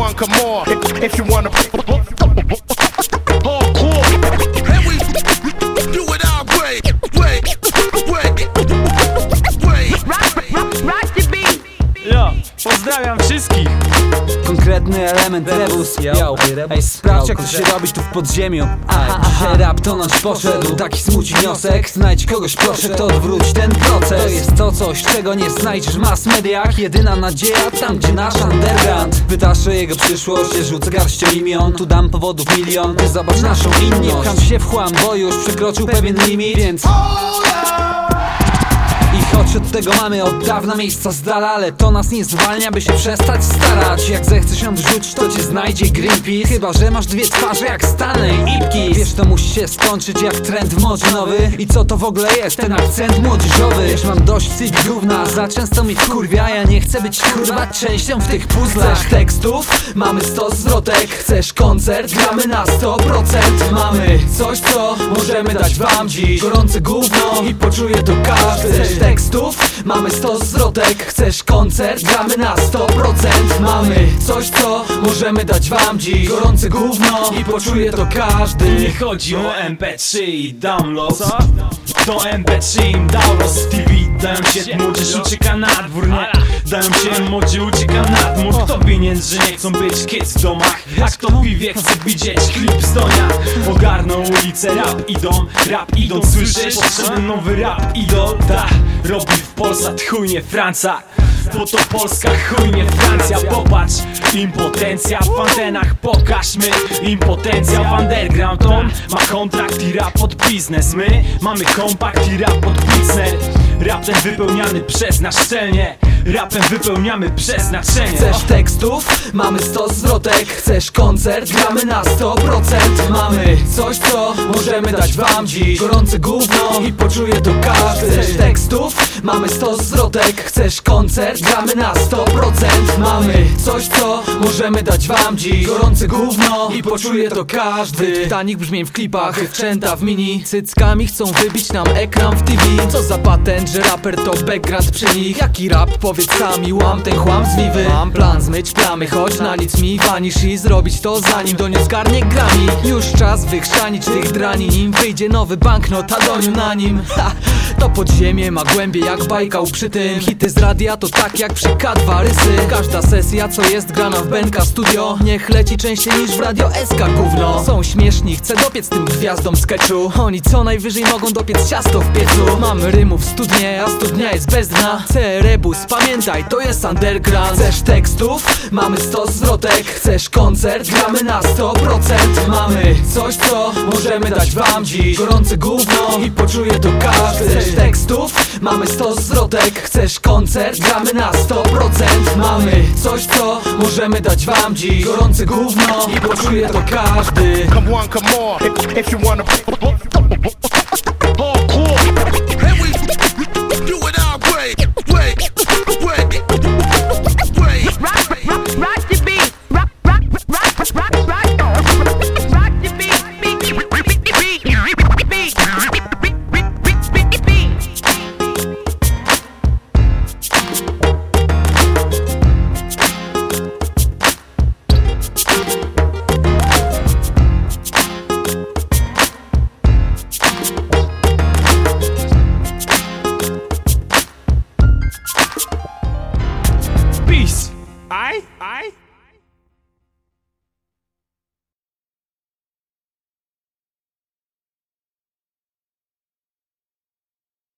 one, come on. If, if you wanna. Hardcore. And we do it our way. Way. Way. Way. Rock the beat. Ja, pozdrawiam wszystkich Konkretny element rebus Yo. Ej, sprawdź jak to się robić tu w podziemiu. Aha, Dzisiaj rap tonąć poszedł Taki smuci wniosek. Znajdź kogoś proszę, kto odwróci ten proces. To jest to coś, czego nie znajdziesz w mass mediach. Jedyna nadzieja tam, gdzie nasz underground. Pytasz o jego przyszłość, ja rzucę garścią imion. Tu dam powodów milion, ty zobacz naszą inność. Nie pcham się w chłam, bo już przekroczył pewien limit Więc... Choć od tego mamy od dawna miejsca z dala Ale to nas nie zwalnia, by się przestać starać. Jak zechcesz ją wrzucić, to cię znajdzie Greenpeace. Chyba, że masz dwie twarze jak Stanley Ipkiss Wiesz, to musi się skończyć jak trend w nowy I co to w ogóle jest, ten akcent młodzieżowy? Wiesz, mam dość cywil gówna, za często mi wkurwia. Ja nie chcę być kurwa częścią w tych puzzlach. Chcesz tekstów? Mamy 100 zwrotek. Chcesz koncert? Gramy na 100% Mamy coś, co możemy dać wam dziś. Gorące gówno i poczuje to każdy. Chcesz tekstów? Mamy 100 zwrotek Chcesz koncert? Gramy na 100% Mamy coś, co możemy dać wam dziś Gorące gówno i poczuje to każdy Nie chodzi o MP3 i download Co? To MP3 im download TV Dają się młodzież ucieka na dwór, nie. Dają się młodzi ucieka na dwór. Kto winien, że nie chcą być kids w domach. A kto piwie chce widzieć klip z donia. Ogarną ulicę, rap idą, rap idą. Słyszysz? Potrzebny nowy rap idol, da Robi w Polsat chujnie Franca bo to Polska, chujnie Francja. Popatrz, impotencja w antenach Pokażmy impotencja w underground On ma kontrakt i rap pod biznes. My mamy kompakt i rap pod pizzer Rap ten wypełniany przez nas szczelnie Rapem wypełniamy przeznaczenie. Chcesz tekstów? Mamy 100 zwrotek. Chcesz koncert? Gramy na 100% Mamy coś, co możemy dać wam dziś. Gorące gówno i poczuje to każdy. Chcesz tekstów? Mamy 100 zwrotek. Chcesz koncert? Gramy na 100% Mamy coś, co możemy dać wam dziś. Gorące gówno i poczuje to każdy. Tanik brzmień w klipach, dziewczęta w mini. Cyckami chcą wybić nam ekran w TV Co za patent, że raper to background przy nich. Jaki rap? Powiedz sami, łam ten chłam z wiwy. Mam plan zmyć plamy, choć na nic mi wanisz I zrobić to zanim do nie zgarnie grami. Już czas wychrzanić tych drani Nim wyjdzie nowy banknot, a doniu na nim. Ha, To podziemie ma głębie jak bajkał przy tym. Hity z radia to tak jak przy K2 rysy. Każda sesja co jest grana w Benka Studio Niech leci częściej niż w Radio SK gówno. Są śmieszni, chcę dopiec tym gwiazdom sketchu Oni co najwyżej mogą dopiec ciasto w piecu. Mamy rymów studnie, a studnia jest bez dna. Cerebus, pamiętaj, to jest underground Chcesz tekstów? Mamy 100 zwrotek Chcesz koncert? Gramy na 100% Mamy coś, co możemy dać wam dziś Gorące gówno i poczuje to każdy Chcesz tekstów? Mamy 100 zwrotek Chcesz koncert? Gramy na 100% Mamy coś, co możemy dać wam dziś Gorące gówno i poczuje to każdy Come come if you wanna.